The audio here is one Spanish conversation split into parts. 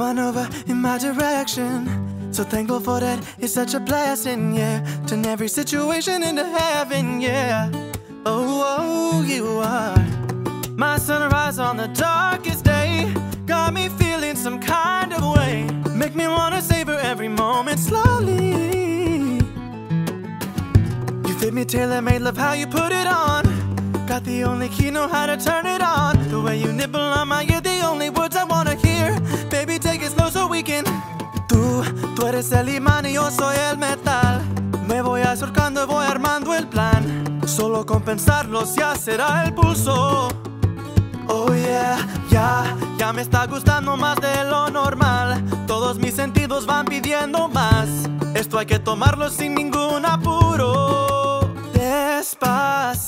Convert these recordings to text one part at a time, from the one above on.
in my direction. So thankful for that, it's such a blessing, yeah. Turn every situation into heaven, yeah. Oh, oh, you are my sunrise on the darkest day. Got me feeling some kind of way. Make me wanna savor every moment slowly. You fit me tailor made, love how you put it on. Got the only key, know how to turn it on. The way you nibble on my ear, Tú, tú eres el imán y yo soy el metal. Me voy acercando y voy armando el plan. Solo con pensarlo ya será el pulso. Oh yeah, ya, ya me está gustando más de lo normal. Todos mis sentidos van pidiendo más. Esto hay que tomarlo sin ningún apuro. Despacito,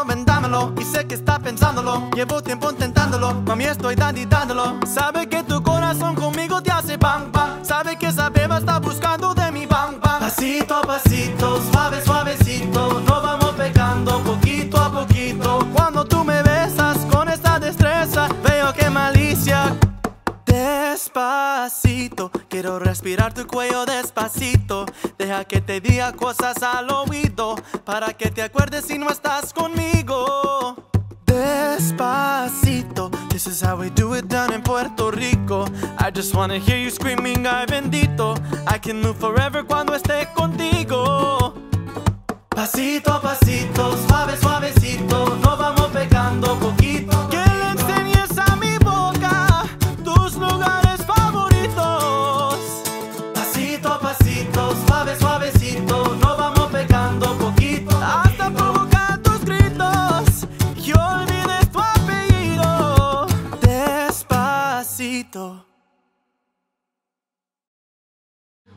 Beso, vendámelo y sé que está pensándolo. Llevo tiempo intentándolo, mami estoy dándolo. Sabe que tu corazón conmigo te hace bang bang. Sabe que esa beba está buscando de mi bang bang. Pasito a pasito, suave suavecito, nos vamos pegando poquito a poquito. Cuando tú Despacito, quiero respirar tu cuello despacito. Deja que te diga cosas al oído para que te acuerdes si no estás conmigo. Despacito, this is how we do it down in Puerto Rico. I just wanna hear you screaming, ay bendito. I can move forever cuando esté contigo. Pasito pasito, suave, suavecito,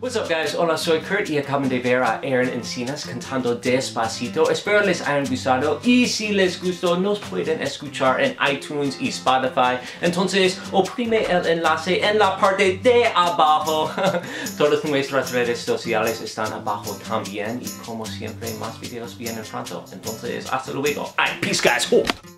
What's up guys? Hola, soy Kurt y acaban de ver a Aaron Encinas cantando Despacito. Espero les hayan gustado y si les gustó nos pueden escuchar en iTunes y Spotify. Entonces oprime el enlace en la parte de abajo. Todas nuestras redes sociales están abajo también y como siempre más videos vienen pronto. Entonces hasta luego. Ay, peace guys. Oh.